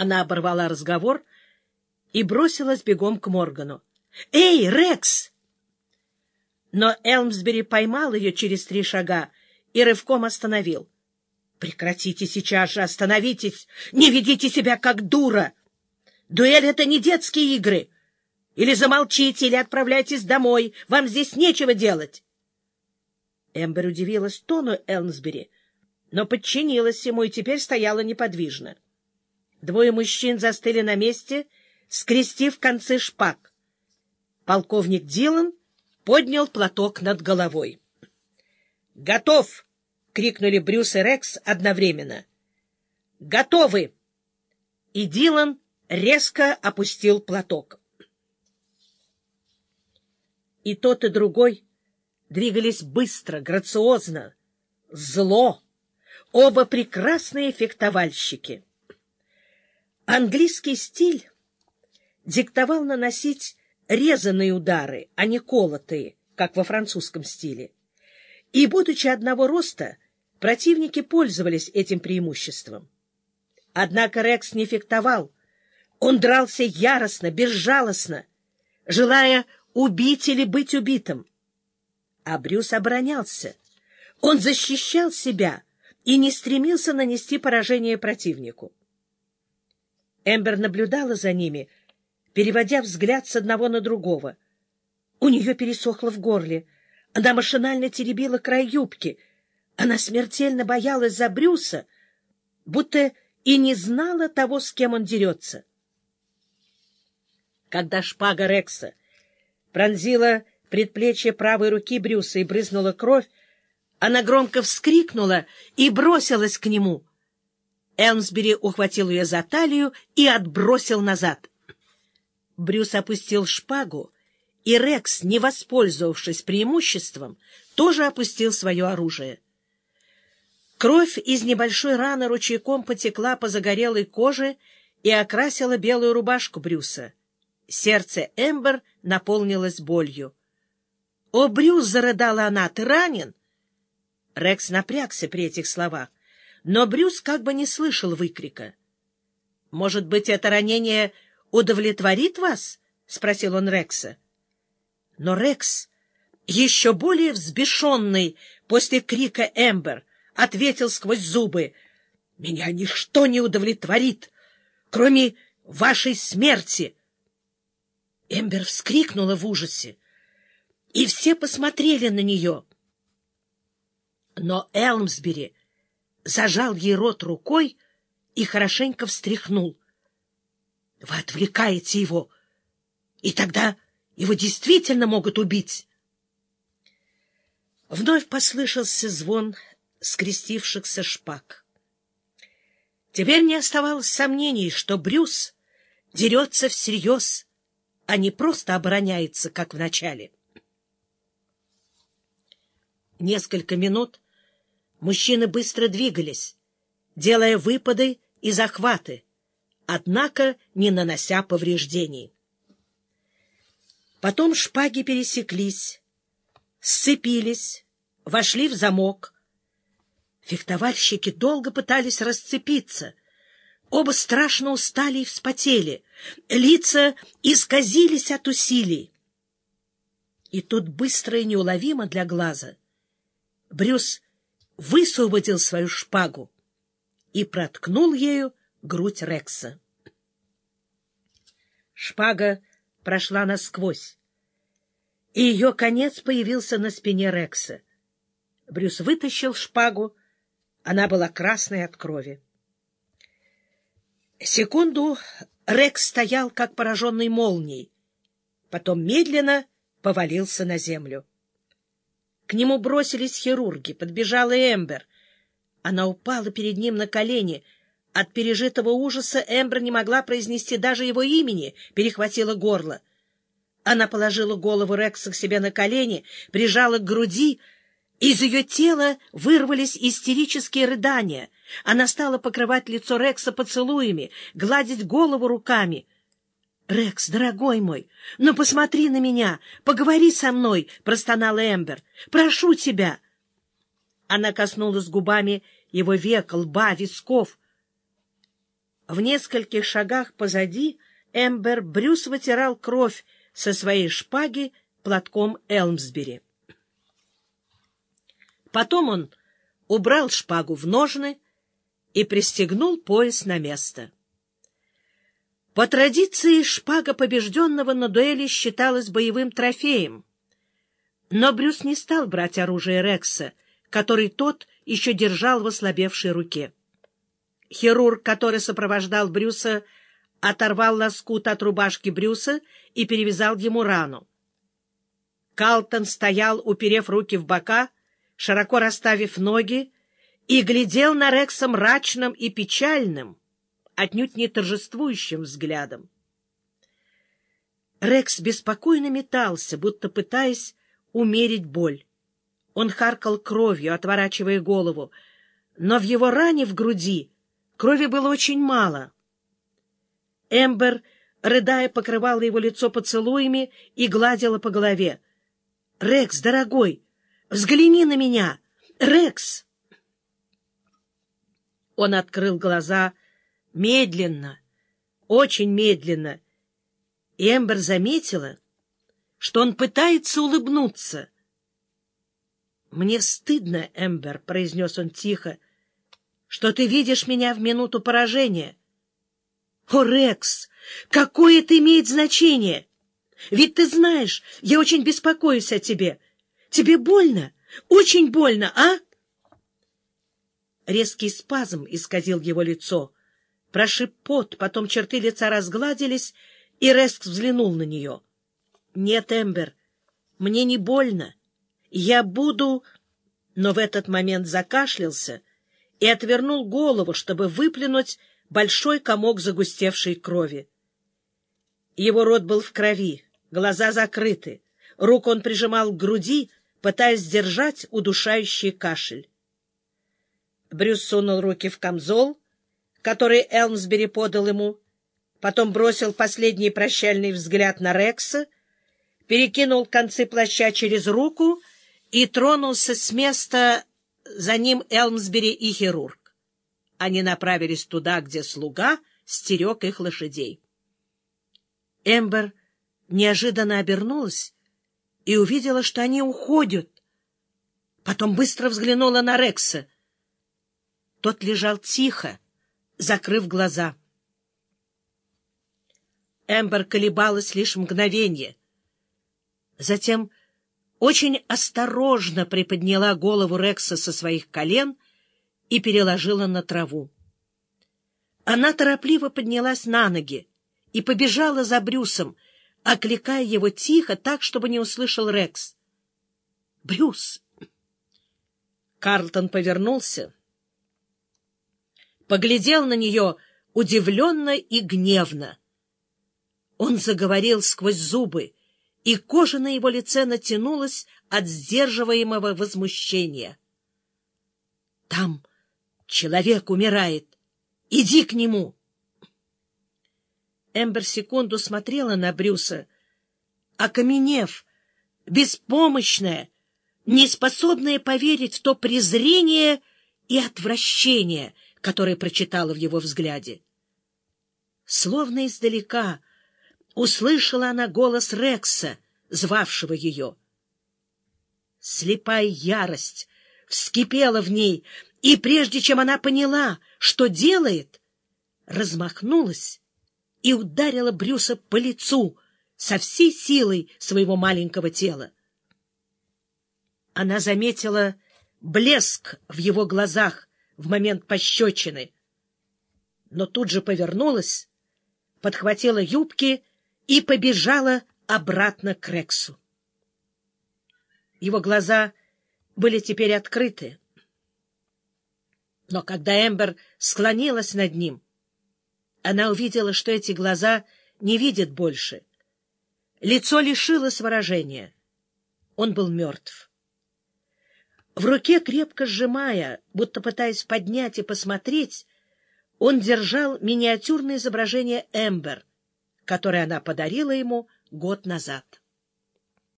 Она оборвала разговор и бросилась бегом к Моргану. «Эй, Рекс!» Но Элмсбери поймал ее через три шага и рывком остановил. «Прекратите сейчас же, остановитесь! Не ведите себя как дура! Дуэль — это не детские игры! Или замолчите, или отправляйтесь домой, вам здесь нечего делать!» Эмбер удивилась тону Элмсбери, но подчинилась ему и теперь стояла неподвижно. Двое мужчин застыли на месте, скрестив концы шпаг. Полковник Дилан поднял платок над головой. «Готов!» — крикнули Брюс и Рекс одновременно. «Готовы!» И Дилан резко опустил платок. И тот, и другой двигались быстро, грациозно, зло. Оба прекрасные фехтовальщики. Английский стиль диктовал наносить резаные удары, а не колотые, как во французском стиле. И, будучи одного роста, противники пользовались этим преимуществом. Однако Рекс не фехтовал. Он дрался яростно, безжалостно, желая убить или быть убитым. А Брюс оборонялся. Он защищал себя и не стремился нанести поражение противнику. Эмбер наблюдала за ними — переводя взгляд с одного на другого. У нее пересохло в горле. Она машинально теребила край юбки. Она смертельно боялась за Брюса, будто и не знала того, с кем он дерется. Когда шпага Рекса пронзила предплечье правой руки Брюса и брызнула кровь, она громко вскрикнула и бросилась к нему. Элмсбери ухватил ее за талию и отбросил назад. Брюс опустил шпагу, и Рекс, не воспользовавшись преимуществом, тоже опустил свое оружие. Кровь из небольшой раны ручейком потекла по загорелой коже и окрасила белую рубашку Брюса. Сердце Эмбер наполнилось болью. — О, Брюс! — зарыдала она. — Ты ранен? Рекс напрягся при этих словах, но Брюс как бы не слышал выкрика. — Может быть, это ранение удовлетворит вас? — спросил он Рекса. Но Рекс, еще более взбешенный после крика Эмбер, ответил сквозь зубы. — Меня ничто не удовлетворит, кроме вашей смерти. Эмбер вскрикнула в ужасе, и все посмотрели на нее. Но Элмсбери зажал ей рот рукой и хорошенько встряхнул. Вы отвлекаете его, и тогда его действительно могут убить. Вновь послышался звон скрестившихся шпаг. Теперь не оставалось сомнений, что Брюс дерется всерьез, а не просто обороняется, как в начале. Несколько минут мужчины быстро двигались, делая выпады и захваты, однако не нанося повреждений. Потом шпаги пересеклись, сцепились, вошли в замок. Фехтовальщики долго пытались расцепиться. Оба страшно устали и вспотели. Лица исказились от усилий. И тут быстро и неуловимо для глаза Брюс высвободил свою шпагу и проткнул ею грудь Рекса. Шпага прошла насквозь, и ее конец появился на спине Рекса. Брюс вытащил шпагу, она была красной от крови. Секунду Рекс стоял, как пораженный молнией, потом медленно повалился на землю. К нему бросились хирурги, подбежала Эмбер. Она упала перед ним на колени — от пережитого ужаса Эмбер не могла произнести даже его имени, перехватила горло. Она положила голову Рекса к себе на колени, прижала к груди. Из ее тела вырвались истерические рыдания. Она стала покрывать лицо Рекса поцелуями, гладить голову руками. — Рекс, дорогой мой, ну посмотри на меня, поговори со мной, — простонала Эмбер. — Прошу тебя. Она коснулась губами его век, лба, висков. В нескольких шагах позади Эмбер Брюс вытирал кровь со своей шпаги платком Элмсбери. Потом он убрал шпагу в ножны и пристегнул пояс на место. По традиции шпага побежденного на дуэли считалась боевым трофеем. Но Брюс не стал брать оружие Рекса, который тот еще держал в ослабевшей руке. Хирург, который сопровождал Брюса, оторвал лоскут от рубашки Брюса и перевязал ему рану. Калтон стоял, уперев руки в бока, широко расставив ноги, и глядел на Рекса мрачным и печальным, отнюдь не торжествующим взглядом. Рекс беспокойно метался, будто пытаясь умерить боль. Он харкал кровью, отворачивая голову, но в его ране в груди крови было очень мало. Эмбер, рыдая, покрывала его лицо поцелуями и гладила по голове. — Рекс, дорогой, взгляни на меня! Рекс! Он открыл глаза медленно, очень медленно, и Эмбер заметила, что он пытается улыбнуться. — Мне стыдно, Эмбер, — произнес он тихо, — что ты видишь меня в минуту поражения. — О, Рекс, какое это имеет значение? Ведь ты знаешь, я очень беспокоюсь о тебе. Тебе больно? Очень больно, а? Резкий спазм исказил его лицо. Прошиб пот, потом черты лица разгладились, и Реск взглянул на нее. — Нет, Эмбер, мне не больно. Я буду... Но в этот момент закашлялся и отвернул голову, чтобы выплюнуть большой комок загустевшей крови. Его рот был в крови, глаза закрыты, руку он прижимал к груди, пытаясь сдержать удушающий кашель. Брюс сунул руки в камзол, который Элмсбери подал ему, потом бросил последний прощальный взгляд на Рекса, перекинул концы плаща через руку и тронулся с места за ним Элмсбери и хирург. Они направились туда, где слуга стерег их лошадей. Эмбер неожиданно обернулась и увидела, что они уходят. Потом быстро взглянула на Рекса. Тот лежал тихо, закрыв глаза. Эмбер колебалась лишь мгновение. Затем очень осторожно приподняла голову Рекса со своих колен и переложила на траву. Она торопливо поднялась на ноги и побежала за Брюсом, окликая его тихо, так, чтобы не услышал Рекс. «Брюс!» Карлтон повернулся, поглядел на нее удивленно и гневно. Он заговорил сквозь зубы, и кожа на его лице натянулась от сдерживаемого возмущения. — Там человек умирает. Иди к нему! Эмбер секунду смотрела на Брюса, окаменев, беспомощная, неспособная поверить в то презрение и отвращение, которое прочитала в его взгляде. Словно издалека услышала она голос Рекса, звавшего ее. Слепая ярость вскипела в ней, и прежде чем она поняла, что делает, размахнулась и ударила Брюса по лицу со всей силой своего маленького тела. Она заметила блеск в его глазах в момент пощечины, но тут же повернулась, подхватила юбки и побежала обратно к Рексу. Его глаза были теперь открыты. Но когда Эмбер склонилась над ним, она увидела, что эти глаза не видят больше. Лицо лишилось выражения. Он был мертв. В руке, крепко сжимая, будто пытаясь поднять и посмотреть, он держал миниатюрное изображение Эмбер, которое она подарила ему год назад.